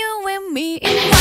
you and me.